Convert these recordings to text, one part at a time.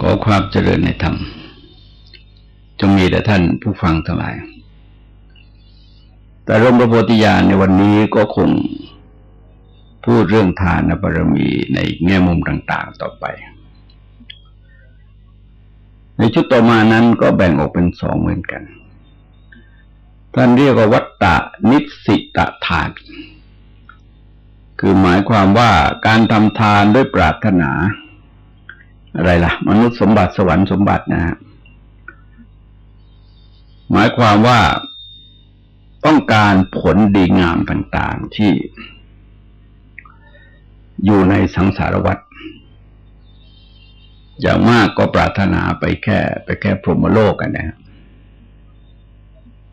ขอความเจริญในธรรมจงมีแต่ท่านผู้ฟังทั้งหลาย แต่ร่มพระโพธิญาณในวันนี้ก็คงพูดเรื่องทานบารมีในแง่มุมต่าง ๆ ต่อไป ในชุดต่อมานั้นก็แบ่งออกเป็นสองเหมือนกัน ท่านเรียกว่าวัตตะนิสิตทาน คือหมายความว่าการทำทานด้วยปรารถนา อะไรล่ะ มนุษย์สมบัติสวรรค์สมบัตินะฮะหมายความว่าต้องการผลดีงามต่างๆที่อยู่ในสังสารวัฏอย่างมากก็ปรารถนาไปแค่ ไปแค่พรหมโลกกันนะ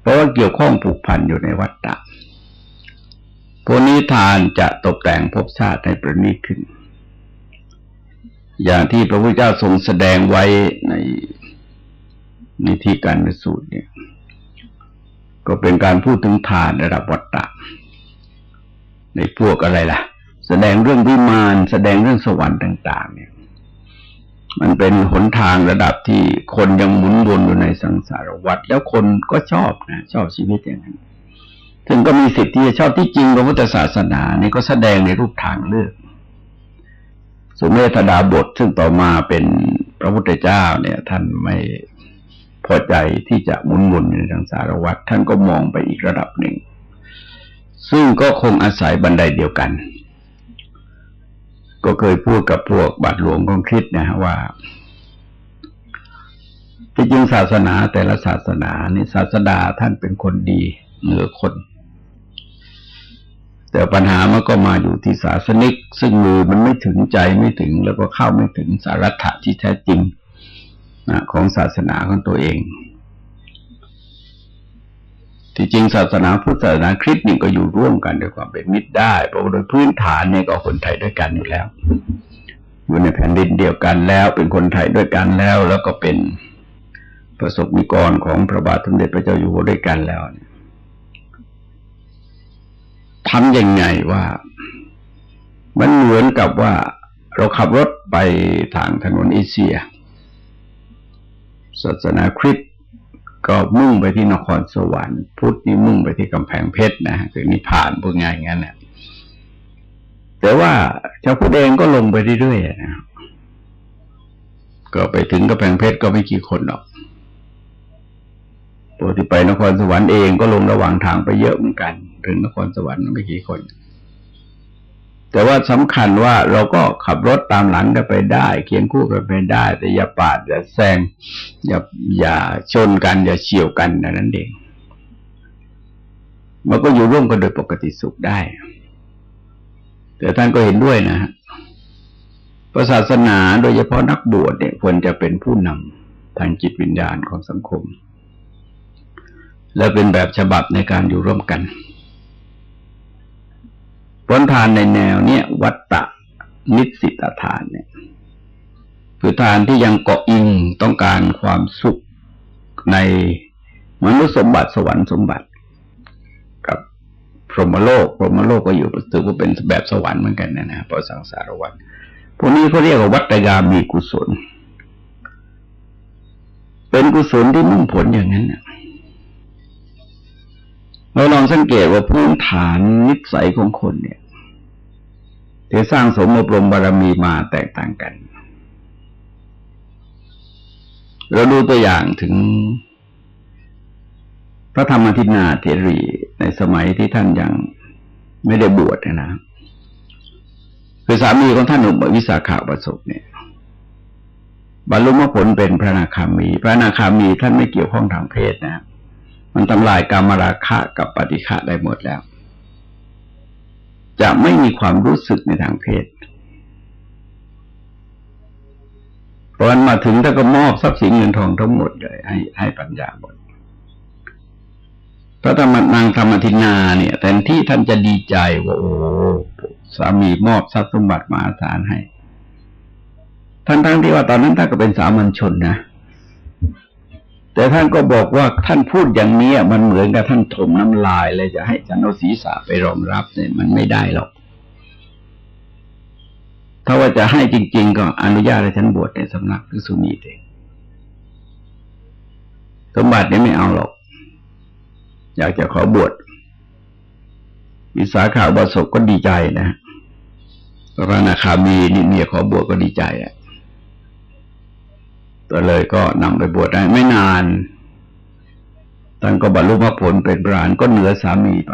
เพราะว่าเกี่ยวข้องผูกพันอยู่ในวัฏฏะพวกนี้ทานจะตกแต่งภพชาติให้ประณีตขึ้น อย่างที่พระพุทธเจ้าทรงแสดงไว้ในในที่การในสูตรเนี่ย ก็เป็นการพูดถึงทานระดับวัตตะ ในพวกอะไรล่ะ แสดงเรื่องวิมานแสดงเรื่องสวรรค์ต่าง ๆ เนี่ย มันเป็นหนทางระดับที่คนยังหมุนวนอยู่ในสังสารวัฏแล้วคนก็ชอบนะชอบชีวิตอย่างนั้นถึงก็มีสิทธิ์ที่จะชอบที่จริงพระพุทธศาสนาเนี่ก็แสดงในรูปทางเลือก สุเมธดาบทซึ่งต่อมาเป็นพระพุทธเจ้าเนี่ย ท่านไม่พอใจที่จะมุนวนในทางสารวัตรท่านก็มองไปอีกระดับหนึ่ง ซึ่งก็คงอาศัยบันไดเดียวกัน ก็เคยพูดกับพวกบาทหลวงของคริสนะฮะว่าที่จริงศาสนาแต่ละศาสนานี่ศาสดาท่านเป็นคนดีเหนือคน แต่ปัญหามันก็มาอยู่ที่ศาสนิก ซึ่งมือมันไม่ถึงใจไม่ถึง แล้วก็เข้าไม่ถึงสาระที่แท้จริงนะของศาสนาของตัวเอง ที่จริงศาสนาพุทธศาสนาคริสต์นี่ก็อยู่ร่วมกันด้วยความเป็นมิตรได้เพราะโดยพื้นฐานเนี่ยก็คนไทยด้วยกันอยู่แล้ว อยู่ในแผ่นดินเดียวกันแล้ว เป็นคนไทยด้วยกันแล้ว แล้วก็เป็นประสบนิกรของพระบาทสมเด็จพระเจ้าอยู่หัวด้วยกันแล้วเนี่ย ทำยังไงว่า มันเหมือนกับว่าเราขับรถไปทางถนนเอเชีย ศาสนาคริสต์ก็มุ่งไปที่นครสวรรค์ พุทธนี่มุ่งไปที่กำแพงเพชรนะคือนิพพานพวกง่ายงั้นแหละแต่ว่าชาวพุทธเองก็ลงไปเรื่อยๆนะก็ไปถึงกำแพงเพชรก็ไม่กี่คนหรอก ปกติไปนครสวรรค์เองก็ลงระหว่างทางไปเยอะเหมือนกัน ถึงนครสวรรค์ไม่กี่คน แต่ว่าสำคัญว่าเราก็ขับรถตามหลังกันไปได้เคียงคู่กันไปได้ แต่อย่าปาดอย่าแซงอย่าอย่าชนกัน อย่าเฉียวกันนั้นเองมันก็อยู่ร่วมกันโดยปกติสุขได้ แต่ท่านก็เห็นด้วยนะฮะศาสนาโดยเฉพาะนักบวชเนี่ยควรจะเป็นผู้นำทางจิตวิญญาณของสังคม และเป็นแบบฉบับในการอยู่ร่วมกันผลทานในแนวเนี้ยวัตตะนิสิตทานเนี่ยคือทานที่ยังเกาะอิงต้องการความสุขในมนุษย์สมบัติสวรรค์สมบัติ กับพรหมโลก พรหมโลกก็อยู่ถือว่าเป็นแบบสวรรค์เหมือนกันนะนะพราะสังสารวัฏพวกนี้เขาเรียกว่าวัตยามีกุศล เป็นกุศลที่มุ่งผลอย่างนั้นนะ เราลองสังเกตว่าพื้นฐานนิสัยของคนเนี่ยที่สร้างสมอบรมบารมีมาแตกต่างกัน เราดูตัวอย่างถึง พระธรรมทินาเถรีในสมัยที่ท่านยังไม่ได้บวชนะคือสามีของท่านหนุ่มวิสาขาประสบเนี่ยบรรลุมรรคผลเป็นพระนาคามี พระนาคามีท่านไม่เกี่ยวข้องทางเพศนะ มันทำลายกรรมราคะกับปฏิฆะได้หมดแล้ว จะไม่มีความรู้สึกในทางเพศพอมันมาถึงถ้าก็มอบทรัพย์สินเงินทองทั้งหมดเลยให้ให้ปัญญาหมดพระธรรมนางธรรมทินาเนี่ยแทนที่ท่านจะดีใจว่าโอ้สามีมอบทรัพย์สมบัติมาสารให้ ทั้งที่ว่าตอนนั้นท่านก็เป็นสามัญชนนะ แต่ท่านก็บอกว่าท่านพูดอย่างนี้มันเหมือนกับท่านถมน้ำลายเลยจะให้ฉันเอาศีรษะไปรองรับเนี่ยมันไม่ได้หรอก ถ้าว่าจะให้จริง ๆ ก็อนุญาตให้ฉันบวชในสำนักพิสุนีเองสมบัตินี้ไม่เอาหรอก อยากจะขอบวชวิสาขาบสกก็ดีใจนะรานาคามีนี่เมียขอบวชก็ดีใจอะ ตัวเลยก็นำไปบวชได้ไม่นานท่านก็บรรลุมรรคผลเป็นพระานก็เหนือสามีไป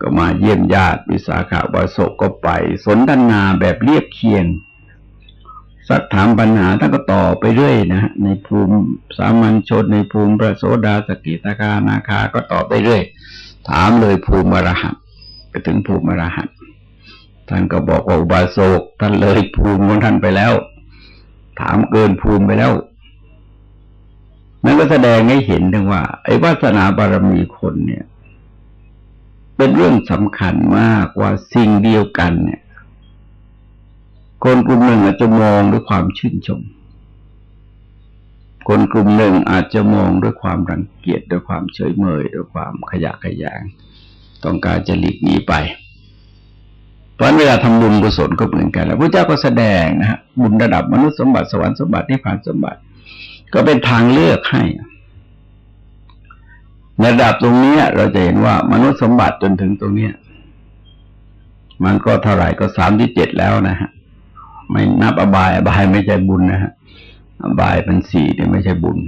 ก็มาเยี่ยมญาติวิสาขาบสกก็ไป สนทนาแบบเรียบเคียง สักถามปัญหาท่านก็ต่อไปเรื่อยนะในภูมิสามัญชนในภูมิพระโสดาสกิตาคานาคาก็ต่อไปเรื่อย ถามเลยภูมิอรหัตไปถึงภูมิอรหัตท่านก็บอกว่าอุบาสกท่านเลยภูมิของท่านไปแล้ว ถามเกินภูมิไปแล้วนั่นก็แสดงให้เห็นถึงว่า ไอ้วาสนาบารมีคนเนี่ย เป็นเรื่องสำคัญมากว่าสิ่งเดียวกันเนี่ย คนกลุ่มหนึ่งอาจจะมองด้วยความชื่นชม คนกลุ่มหนึ่งอาจจะมองด้วยความรังเกียจด้วยความเฉยเมยด้วยความขยะขยง ต้องการจะหลีกหนีไป เพราะเวลาทำบุญกุศลก็เหมือนกันแล้วพระเจ้าก็แสดงนะฮะบุญระดับมนุษย์สมบัติสวรรค์สมบัตินิพพานสมบัติ ก็เป็นทางเลือกให้ในระดับตรงนี้เราจะเห็นว่ามนุษย์สมบัติจนถึงตรงนี้มันก็เท่าไหร่ก็สามที่เจ็ดแล้วนะฮะไม่นับอบายอบายไม่ใช่บุญนะฮะอบายเป็นสี่เนี่ยไม่ใช่บุญ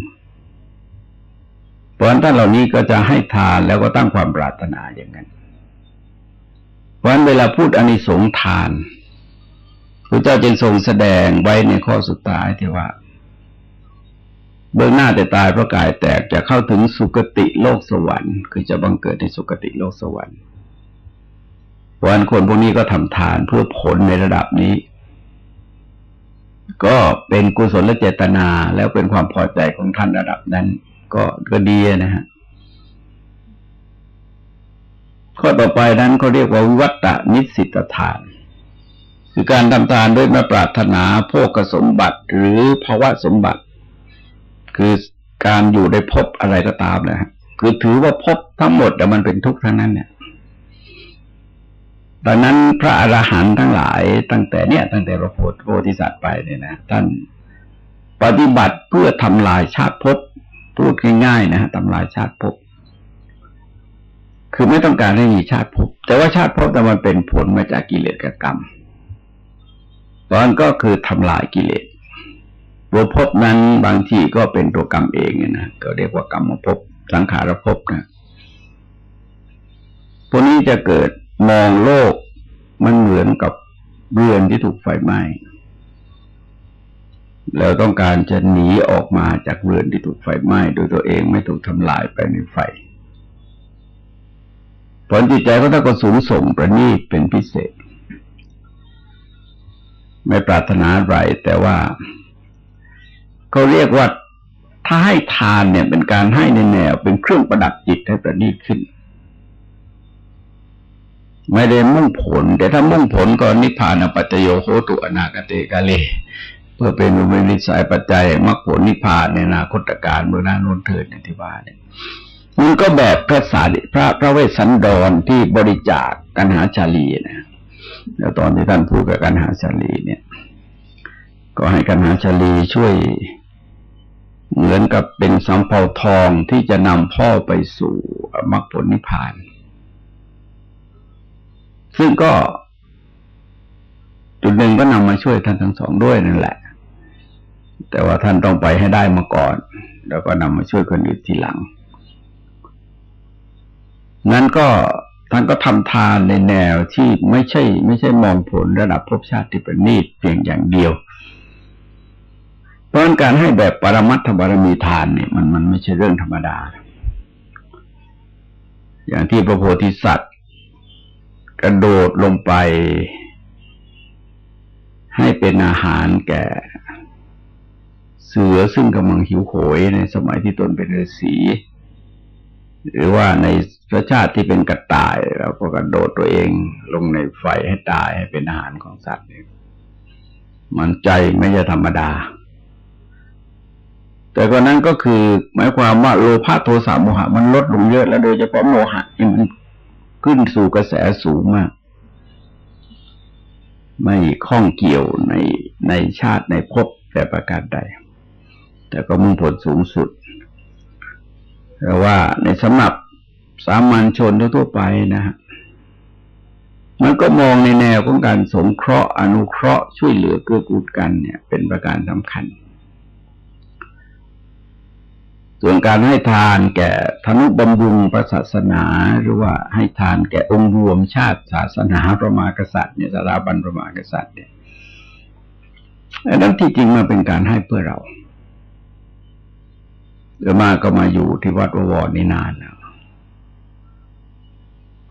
เพราะฉะนั้นท่านเหล่านี้ก็จะให้ทานแล้วก็ตั้งความปรารถนาอย่างนั้น เพราะฉะนั้นเวลาพูดอนิสงทานพระเจ้าจึงทรงแสดงไว้ในข้อสุดท้ายที่ว่า เบื้องหน้าแต่ตายเพราะกายแตกจะเข้าถึงสุคติโลกสวรรค์ คือจะบังเกิดในสุคติโลกสวรรค์วันคนพวกนี้ก็ทำทานเพื่อผลในระดับนี้ ก็เป็นกุศลและเจตนาแล้วเป็นความพอใจของท่านระดับนั้น ก็ก็ดีนะฮะ ข้อต่อไปนั้นเขาเรียกว่าวิวัตนิสิตทาน คือการทำทานด้วยมาปรารถนาโภกสมบัติหรือภาวะสมบัติ คือการอยู่ในภพอะไรก็ตามนะฮะคือถือว่าภพทั้งหมดแต่มันเป็นทุกข์ทั้งนั้นเนี่ยดังนั้นพระอรหันต์ทั้งหลาย ตั้งแต่เนี่ย ตั้งแต่พระโพธิสัตว์ไปเนี่ยนะท่านปฏิบัติเพื่อทำลายชาติภพพูดง่ายๆนะฮะทำลายชาติภพ คือไม่ต้องการให้มีชาติภพแต่ว่าชาติภพแต่มันเป็นผลมาจากกิเลสกับกรรมตอนก็คือทำลายกิเลสตัวภพนั้นบางทีก็เป็นตัวกรรมเองเนะก็เรียกว่ากรรมภพสังขารภพนะพวกนี้จะเกิดมองโลกมันเหมือนกับเรือนที่ถูกไฟไหม้แล้วต้องการจะหนีออกมาจากเรือนที่ถูกไฟไหม้โดยตัวเองไม่ถูกทำลายไปในไฟ ผลจิตใจก็ต้องก็สูงส่งประณีตเป็นพิเศษ ไม่ปรารถนาอะไรแต่ว่าเขาเรียกว่าถ้าให้ทานเนี่ยเป็นการให้ในแนว เป็นเครื่องประดับจิตให้ประณีตขึ้น ไม่ได้มุ่งผล แต่ถ้ามุ่งผลก็นิพพานปัจจโยโหตุอนาคเตกาเลเพื่อเป็นอุเบนิสัยปัจจัยมรรคผลนิพพานในนาคตการเมื่อนานนเถิดในที่ว่าเนี่ย มันก็แบบพระสารพระพระเวสสันดรที่บริจาคกันหาชาลีนะแล้วตอนที่ท่านพูดกับกันหาชาลีเนี่ย ก็ให้กันหาชาลีช่วยเหมือนกับเป็นสัมเภาทองที่จะนำพ่อไปสู่มรรคผลนิพพาน ซึ่งก็จุดหนึ่งก็นำมาช่วยท่านทั้งสองด้วยนั่นแหละ แต่ว่าท่านต้องไปให้ได้มาก่อน แล้วก็นำมาช่วยคนอื่นทีหลัง นั้นก็ท่านก็ทำทานในแนวที่ไม่ใช่ ไม่ใช่มองผลระดับภพชาติที่ประณีตเพียงอย่างเดียว เพราะการให้แบบปรมัตถบารมีทานเนี่ยมันมันไม่ใช่เรื่องธรรมดา อย่างที่พระโพธิสัตว์ กระโดดลงไป ให้เป็นอาหารแก่ เสือซึ่งกำลังหิวโหยในสมัยที่ตนเป็นฤาษี หรือว่าในพระชาติที่เป็นกระต่ายเราก็กระโดดตัวเองลงในไฟให้ตายให้เป็นอาหารของสัตว์เนี่ยมันใจไม่ใช่ธรรมดา แต่ก็นั้นก็คือ หมายความว่าโลภะโทสะโมหะ มันลดลงเยอะแล้วโดยเฉพาะโมหะมันขึ้นสู่กระแสสูงมาก ไม่ข้องเกี่ยวในในชาติในภพแต่ประการใด แต่ก็มุ่งผลสูงสุด ว่าในสำหรับสามัญชนทั่วไปนะฮะมันก็มองในแนวของการสงเคราะห์อนุเคราะห์ช่วยเหลือเกื้อกูลกันเนี่ย เป็นประการสำคัญ ส่วนการให้ทานแก่ธนุบำรุงพระศาสนา หรือว่าให้ทานแก่องค์รวมชาติศาสนาประมากษัตริย์เนี่ยสถาบันประมากษัตริย์เนี่ยอันนั้นที่จริงมันเป็นการให้เพื่อเรา เดี๋ยวมาก็มาอยู่ที่วัดวรนี่นานแล้ว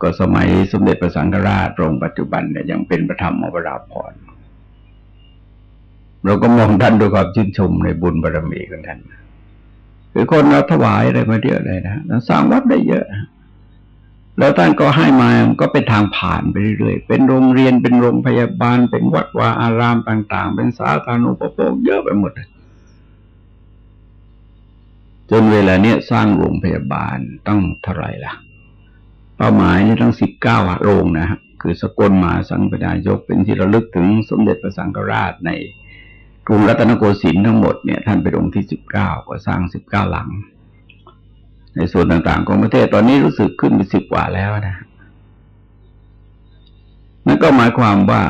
ก็สมัยสมเด็จพระสังฆราชองค์ปัจจุบันเนี่ยยังเป็นประธรรมอวราพรเราก็มองท่านด้วยความชื่นชมในบุญบารรมีของท่านคือคนเราถวายอะไรมาเยอะเลยนะเราสร้างวัดได้เยอะ แล้วท่านก็ให้มาก็เป็นทางผ่านไปเรื่อยๆ เป็นโรงเรียนเป็นโรงพยาบาล เป็นวัดวาอารามต่าง ๆ เป็นสาธารณูปโภคเยอะไปหมดเลย จนเวลาเนี้ยสร้างโรงพยาบาลต้องเท่าไหร่ล่ะเป้าหมายนี่ทั้งสิบเก้าโรงนะฮะคือสกลมาสังปดายกเป็นที่ระลึกถึงสมเด็จพระสังฆราชในกรุงรัตนโกสินทร์ทั้งหมดเนี่ยท่านเป็นองค์ที่สิบเก้าก็สร้างสิบเก้าหลัง ในส่วนต่างๆ ของประเทศตอนนี้รู้สึกขึ้นไปสิบกว่าแล้วนะนั่นก็หมายความว่า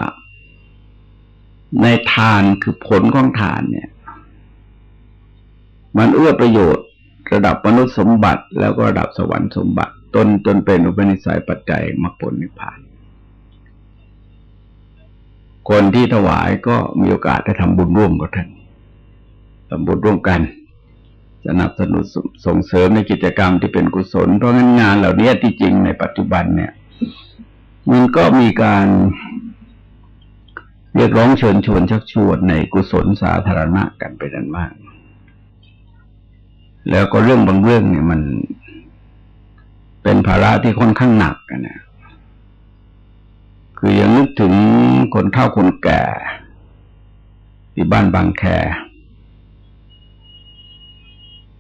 ในทานคือผลของทานเนี่ย มันเอื้อประโยชน์ ระดับมนุษย์สมบัติ แล้วก็ระดับสวรรค์สมบัติ ตนจนเป็นอุปนิสัยปัจจัยมรรคผลนิพพาน คนที่ถวายก็มีโอกาสได้ทำบุญร่วมกับท่านทำบุญร่วมกันสนับสนุนส่งเสริมในกิจกรรมที่เป็นกุศล เพราะงั้นงานเหล่านี้ที่จริงในปัจจุบันเนี่ย มันก็มีการเรียกร้องเชิญชวนชักชวนในกุศลสาธารณะกันไปนั้นมาก แล้วก็เรื่องบางเรื่องเนี่ยมันเป็นภาระที่ค่อนข้างหนักนะคือยังนึกถึงคนเฒ่าคนแก่ ที่บ้านบางแค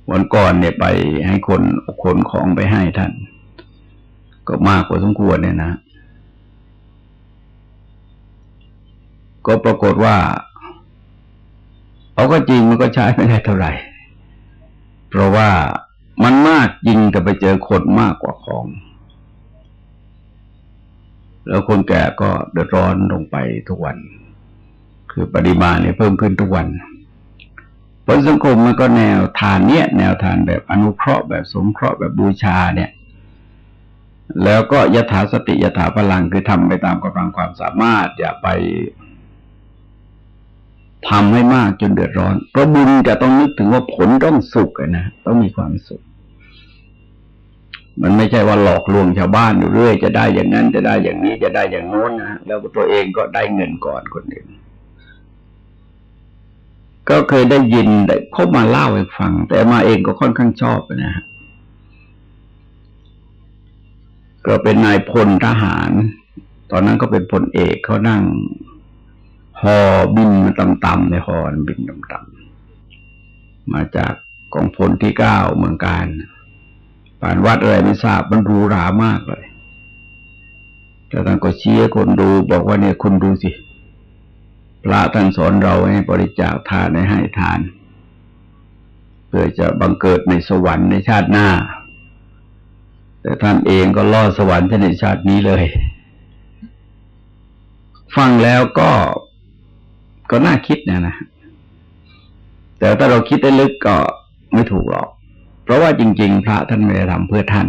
วันก่อนเนี่ยไปให้คนขนของไปให้ท่าน ก็มากกว่าสมควรเนี่ยนะ ก็ปรากฏว่าเขาก็จริงมันก็ใช้ไม่ได้เท่าไหร่ เพราะว่ามันมากยิงกับไปเจอคนมากกว่าของ แล้วคนแก่ก็เดือดร้อนลงไปทุกวัน คือปริมาณเนี่ยเพิ่มขึ้นทุกวันผลสังคมมันก็แนวทานเนี้ยแนวทานแบบอนุเคราะห์แบบสงเคราะห์แบบบูชาเนี่ย แล้วก็ยถาสติยถาพลังคือทำไปตามกำลังความสามารถอย่าไป ทำให้มากจนเดือดร้อน เพราะบุญจะต้องนึกถึงว่าผลต้องสุขนะต้องมีความสุข มันไม่ใช่ว่าหลอกลวงชาวบ้านอยู่เรื่อย จะได้อย่างนั้นจะได้อย่างนี้จะได้อย่างโน้นนะแล้วตัวเองก็ได้เงินก่อนคนอื่นก็เคยได้ยินได้เขามาเล่าให้ฟัง แต่มาเองก็ค่อนข้างชอบนะฮะก็เป็นนายพลทหาร ตอนนั้นก็เป็นพลเอกเขานั่ง หอบินมาต่ำๆในหอบินต่ำๆมาจากกองพลที่เก้าเมืองการผ่านวัดอะไรไม่ทราบมันรูหรามากเลย แต่ท่านก็เชียคนดูบอกว่าเนี่ยคุณดูสิพระท่านสอนเราให้บริจาคทานให้ทาน เพื่อจะบังเกิดในสวรรค์ในชาติหน้า แต่ท่านเองก็ล่อสวรรค์ในชาตินี้เลย ฟังแล้วก็ ก็น่าคิดนะนะ แต่ถ้าเราคิดได้ลึกก็ไม่ถูกหรอก เพราะว่าจริง ๆ พระท่านไม่ได้ทำเพื่อท่าน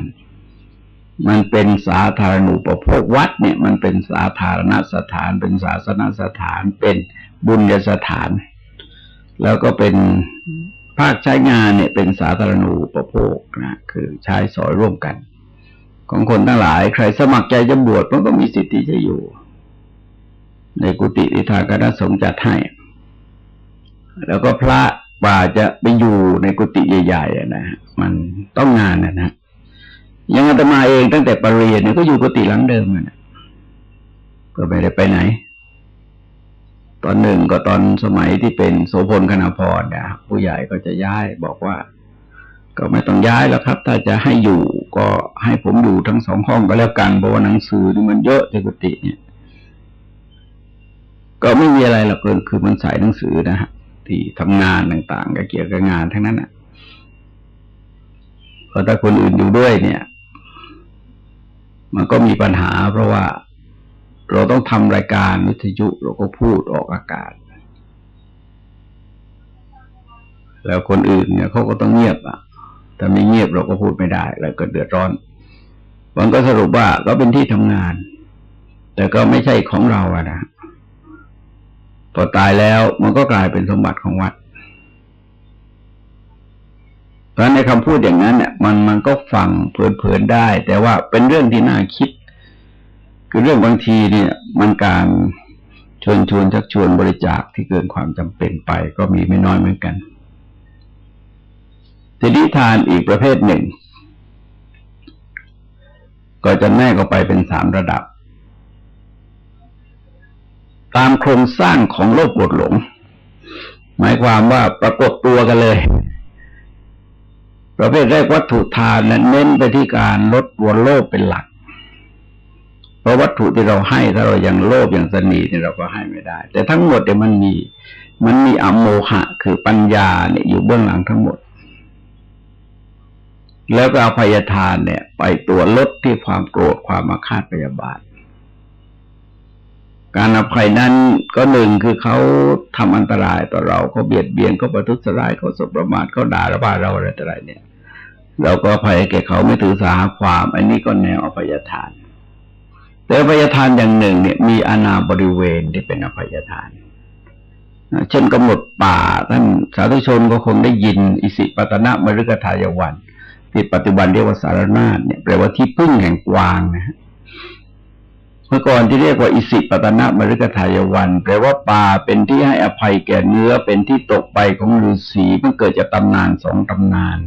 มันเป็นสาธารณูปโภควัดเนี่ย มันเป็นสาธารณสถาน เป็นศาสนสถาน เป็นบุญญสถาน แล้วก็เป็นภาคใช้งานเนี่ยเป็นสาธารณูปโภคนะคือใช้สอยร่วมกัน ของคนทั้งหลาย ใครสมัครใจจะบวชมันก็มีสิทธิ์ที่จะอยู่ ในกุฏิที่ทางคณะสงฆ์จัดให้ แล้วก็พระป่าจะไปอยู่ในกุฏิใหญ่ๆนะมันต้องงานนะนะยังอาตมาเองตั้งแต่ปรริญญาเนี่ยก็อยู่กุฏิหลังเดิมนะก็ไม่ได้ไปไหน ตอนหนึ่งก็ตอนสมัยที่เป็นโสพลคณพรนี่ยผู้ใหญ่ก็จะย้ายบอกว่า ก็ไม่ต้องย้ายแล้วครับ ถ้าจะให้อยู่ก็ให้ผมอยู่ทั้งสองห้องก็แล้วกันเพราะว่าหนังสือนี่มันเยอะในกุฏิเนี่ย ก็ไม่มีอะไรหรอกคือมันใส่หนังสือนะฮะที่ทำงานต่างๆก็เกี่ยวกับงานทั้งนั้นอะพอถ้าคนอื่นอยู่ด้วยเนี่ย มันก็มีปัญหา เพราะว่าเราต้องทำรายการวิทยุเราก็พูดออกอากาศ แล้วคนอื่นเนี่ยเขาก็ต้องเงียบอะถ้าไม่เงียบเราก็พูดไม่ได้ แล้วก็เดือดร้อนมันก็สรุปว่าก็เป็นที่ทำงาน แต่ก็ไม่ใช่ของเราอะนะ พอตายแล้วมันก็กลายเป็นสมบัติของวัดเพราะในคำพูดอย่างนั้นเนี่ยมันมันก็ฟังเพลินๆได้ แต่ว่าเป็นเรื่องที่น่าคิด คือเรื่องบางทีเนี่ย มันการชวนชวนชักชวนบริจาคที่เกินความจำเป็นไปก็มีไม่น้อยเหมือนกันทีนี้ทานอีกประเภทหนึ่ง ก็จะแม่ก็ไปเป็นสามระดับ ตามโครงสร้างของโลกกดหลง หมายความว่าปรากฏตัวกันเลยประเภทแรกวัตถุทานนั้นเน้นไปที่การลดวนโลภเป็นหลัก เพราะวัตถุที่เราให้ถ้าเรายังโลภอย่างสนีเนี่ยเราก็ให้ไม่ได้ แต่ทั้งหมดเนี่ยมันมีมันมีอโมหะ คือปัญญาเนี่ยอยู่เบื้องหลังทั้งหมด แล้วก็เอาพยาทานเนี่ย ไปตัวลดที่ความโกรธความมาคาดพยาบาท การอภัยนั้นก็หนึ่งคือเขาทำอันตรายต่อเราเขาเบียดเบียนเขาประทุษร้ายเขาสบประมาทเขาด่าระบาดเราอะไรต่ออะไรเนี่ย เราก็อภัยแก่เขาไม่ถือสาความ อันนี้ก็แนวอภัยทาน แต่อภัยทานอย่างหนึ่ง เนี่ย มีอาณาบริเวณที่เป็นอภัยทานเช่นกำหนดป่าท่านสาธุชนก็คงได้ยิน อิสิปตนะมฤกทายวันที่ปัจจุบันเรียกว่าสารนาฏเนี่ยแปลว่าที่พึ่งแห่งกวางนะฮะ เมื่อก่อนที่เรียกว่าอิสิปตนะมฤกทายวัน แปลว่าป่าเป็นที่ให้อภัยแก่เนื้อเป็นที่ตกไปของฤาษีมันเกิดจากตำนานสองตำนาน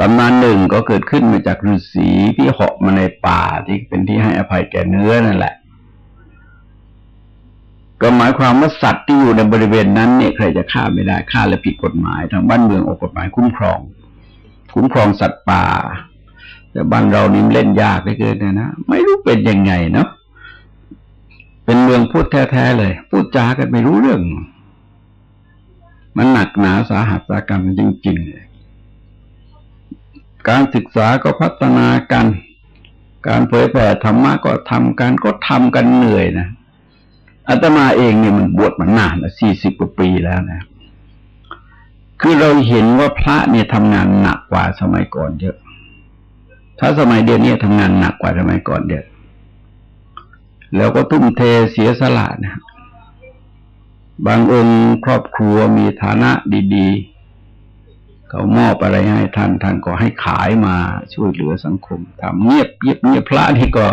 ตำนานหนึ่งก็เกิดขึ้นมาจากฤาษีที่เหาะมาในป่าที่เป็นที่ให้อภัยแก่เนื้อนั่นแหละ ก็หมายความว่าสัตว์ที่อยู่ในบริเวณนั้นเนี่ยใครจะฆ่าไม่ได้ฆ่าและผิดกฎหมาย ทางบ้านเมืองออกกฎหมายคุ้มครอง คุ้มครองสัตว์ป่า แต่บ้านเรานี่เล่นยากเหลือเกินนะไม่รู้เป็นยังไงเนาะเป็นเมืองพูดแท้ๆเลย พูดจากันไม่รู้เรื่อง มันหนักหนาสาหัสสากันจริงๆเลยการศึกษาก็พัฒนากัน การเผยแผ่ธรรมะก็ทำกันก็ทำกันเหนื่อยนะอาตมาเองเนี่ยมันบวชมานานละสี่สิบกว่าปีแล้วนะ คือเราเห็นว่าพระเนี่ยทำงานหนักกว่าสมัยก่อนเยอะ ถ้าสมัยเดียวนี้ทำงานหนักกว่าสมัยก่อนเยอะแล้วก็ทุ่มเทเสียสละนะบางองค์ครอบครัวมีฐานะดีๆ เขามอบอะไรให้ท่านท่านก็ให้ขายมาช่วยเหลือสังคมทำเงียบเงียบเงียบพระนี่ก็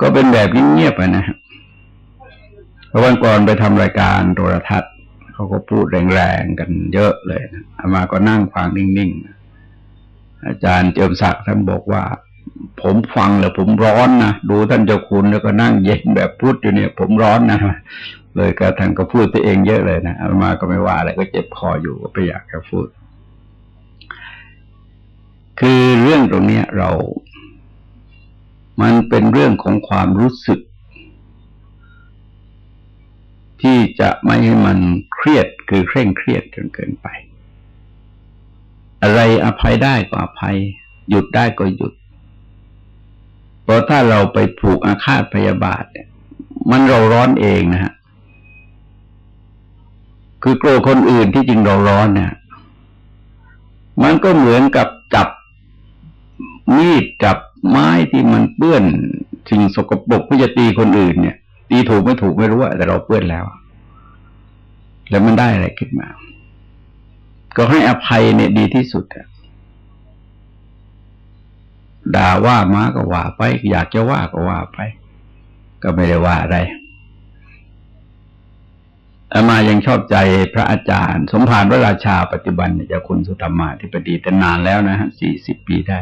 ก็เป็นแบบเงียบๆไปนะเพราะวันก่อนไปทำรายการโทรทัศน์ เขาก็พูดแรงๆกันเยอะเลยนะมาก็นั่งฟังนิ่งๆ อาจารย์เจิมศักดิ์ท่านบอกว่า ผมฟังแล้วผมร้อนนะดูท่านเจ้าคุณแล้วก็นั่งเย็นแบบพูดอยู่เนี่ย ผมร้อนนะเลยก็ท่านก็พูดตัวเองเยอะเลยนะอามาก็ไม่ว่าอะไรก็เจ็บคออยู่ก็ไปอยากจะพูด คือเรื่องตรงนี้เรา มันเป็นเรื่องของความรู้สึก ที่จะไม่ให้มันเครียดคือเคร่งเครียดจนเกินไป อะไรอภัยได้ก็อภัย หยุดได้ก็หยุด เพราะถ้าเราไปผูกอาฆาตพยาบาทเนี่ย มันเราร้อนเองนะฮะคือโกรธคนอื่นที่จริงเราร้อนเนี่ยมันก็เหมือนกับจับมีดจับไม้ที่มันเปื้อนสิ่งสกปรกเพื่อจะตีคนอื่นเนี่ยตีถูกไม่ถูกไม่รู้แต่เราเปื้อนแล้ว แล้วมันได้อะไรขึ้นมา ก็ให้อภัยเนี่ยดีที่สุดอะด่าว่ามาก็ว่าไป อยากจะว่าก็ว่าไป ก็ไม่ได้ว่าอะไรอามายังชอบใจพระอาจารย์ สมภารพระราชาปัจจุบันเนี่ยจะคุณสุธรรมาธิปดีแต่นานแล้วนะฮะสี่สิบปีได้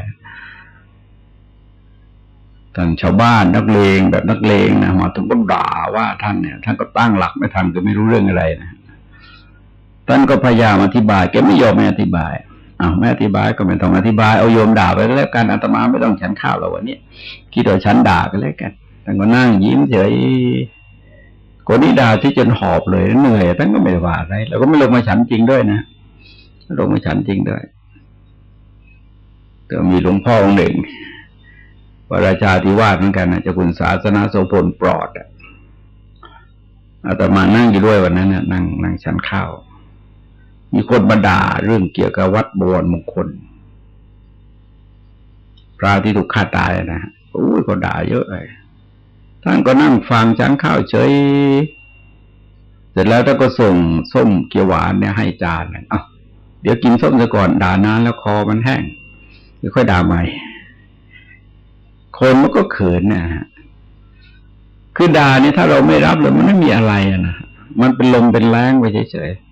ท่านชาวบ้านนักเลงแบบนักเลงนะมาถึงก็ด่าว่าท่านเนี่ย ท่านก็ตั้งหลักไม่ทันก็ไม่รู้เรื่องอะไรนะ ท่านก็พยายามอธิบายแกไม่ยอมไม่อธิบายอ้าวไม่อธิบายก็ไม่ต้องอธิบายเอาโยมด่าไปแล้วกันอาตมาไม่ต้องฉันข้าวแล้ววันนี้คิดว่าฉันด่ากันแล้วกันท่านก็นั่งยิ้มเฉยคนนี้ด่าที่จนหอบเลยเหนื่อยท่านก็ไม่ว่าอะไรแล้วก็ไม่ลงมาฉันจริงด้วยนะลงมาฉันจริงด้วยแต่มีหลวงพ่อองค์หนึ่งวราชาที่วาดเหมือนกันนะจะคุณศาสนาโสพลปลอดอาตมานั่งอยู่ด้วยวันนั้นนะนั่งนั่งชั้นข้าว มีคนมาด่าเรื่องเกี่ยวกับวัดบวรมงคลพระที่ถูกฆ่าตายนะโอ้ยก็ด่าเยอะเลยท่านก็นั่งฟังชั้นข้าวเฉย เสร็จแล้วท่านก็ส่งส้มเกี๊ยวหวานเนี่ยให้จานอะเดี๋ยวกินส้มซะก่อนด่านานแล้วคอมันแห้งเดี๋ยวค่อยด่าใหม่ คนมันก็เขินนะฮะคือด่าเนี่ยถ้าเราไม่รับเลยมันไม่มีอะไรนะมันเป็นลมเป็นแรงไปเฉยๆ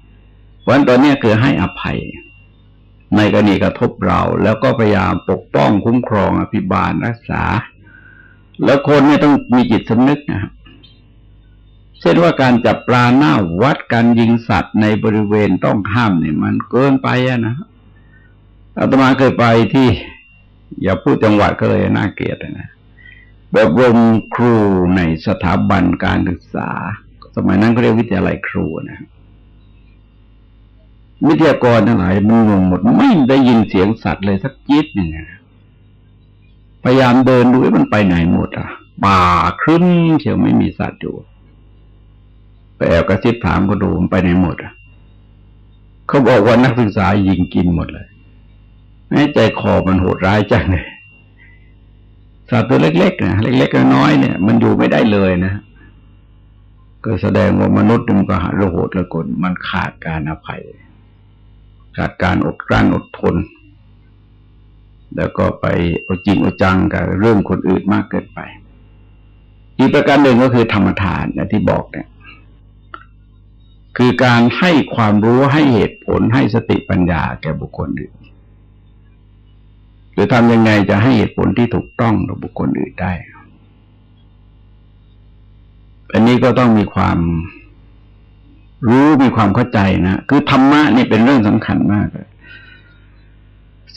วันตอนนี้คือให้อภัย ในกรณีกระทบเรา แล้วก็พยายามปกป้องคุ้มครองอภิบาลรักษา แล้วคนเนี่ยต้องมีจิตสำนึกนะครับเช่นว่าการจับปลาหน้าวัดการยิงสัตว์ในบริเวณต้องห้ามเนี่ยมันเกินไปอะนะอาตมาเคยไปที่ อย่าพูดจังหวัดก็เลยน่าเกลียดนะแบบรมครูในสถาบันการศึกษา สมัยนั้นเขาเรียกวิทยาลัยครูนะ วิทยากรทั้งหลายมันงงหมด ไม่ได้ยินเสียงสัตว์เลยสักยิดหนึ่งพยายามเดินดูว่ามันไปไหนหมด อะป่าครึ้มเชียวไม่มีสัตว์อยู่ไปแอบกระซิบถามก็ดูมันไปไหนหมดอะเขาบอกว่านักศึกษายิงกินหมดเลยให้ใจคอมันโหดร้ายจังเลยสัตว์ตัวเล็กๆนะเล็กๆน้อยๆเนี่ย มันอยู่ไม่ได้เลยนะก็แสดงว่ามนุษย์มันก็หาโหดละกลมันขาดการอภัย ขาดการอดกลั้นอดทน แล้วก็ไปเอาจริงเอาจังกับเรื่องคนอื่นมากเกินไป อีกประการหนึ่งก็คือธรรมทานนะที่บอกเนี่ย คือการให้ความรู้ให้เหตุผลให้สติปัญญาแก่บุคคลอื่นหรือทำยังไงจะให้เหตุผลที่ถูกต้องต่อบุคคลอื่นได้อันนี้ก็ต้องมีความ รู้มีความเข้าใจนะคือธรรมะนี่เป็นเรื่องสำคัญมากเลย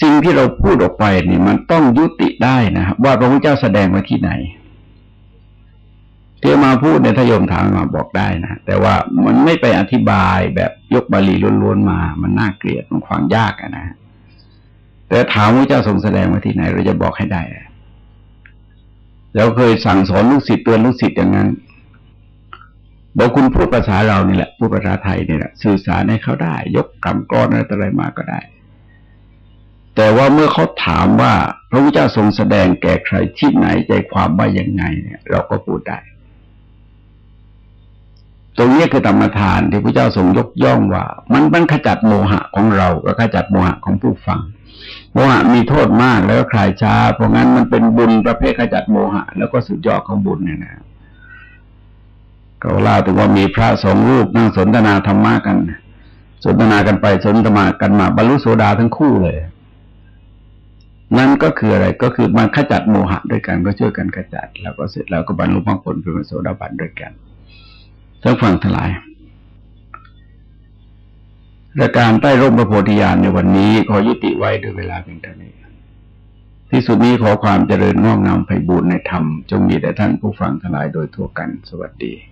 สิ่งที่เราพูดออกไปนี่มันต้องยุติได้นะครับว่าพระพุทธเจ้าแสดงไว้ที่ไหนที่มาพูดในทยมถามมาบอกได้นะแต่ว่ามันไม่ไปอธิบายแบบยกบาลีล้วนๆมา มันน่าเกลียดมันขวางยากนะแต่ถามว่าเจ้าทรงแสดงมาที่ไหน เราจะบอกให้ได้เราเคยสั่งสอนลูกศิษย์เตือนลูกศิษย์อย่างนั้น บอกคุณพูดภาษาเรานี่แหละพูดภาษาไทยนี่แหละสื่อสารให้เขาได้ ยกคำกรอนอะไรมาก็ได้ แต่ว่าเมื่อเขาถามว่า พระพุทธเจ้าทรงแสดงแก่ใครที่ไหนใจความว่ายังไงเนี่ย เราก็พูดได้ตรงนี้คือธรรมทานที่พระเจ้าทรงยกย่องว่า มันมันขจัดโมหะของเราก็ขจัดโมหะของผู้ฟัง โมหะมีโทษมากแล้วก็คลายช้า เพราะงั้นมันเป็นบุญประเภทขจัดโมหะ แล้วก็สุดยอดของบุญเนี่ยนะ ก็เล่าถึงว่ามีพระสองรูปนั่งสนทนาธรรมะกัน สนทนากันไปสนทนากันมาบรรลุโสดาทั้งคู่เลย นั่นก็คืออะไรก็คือมาขจัดโมหะด้วยกันก็ช่วยกันขจัด แล้วก็เสร็จแล้วก็บรรลุมรรคผลเป็นโสดาบันด้วยกันทั้งฝั่งทลายและการใต้ร่มพระโพธิญาณในวันนี้ขอยุติไว้ด้วยเวลาเพียงเท่านี้ ที่สุดนี้ขอความเจริญงอกงามไพบูรณ์ในธรรม จงมีแด่ท่านผู้ฟังทั้งหลายโดยทั่วกัน สวัสดี